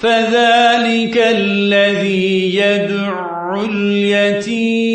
فذلك الذي يدع اليتيم.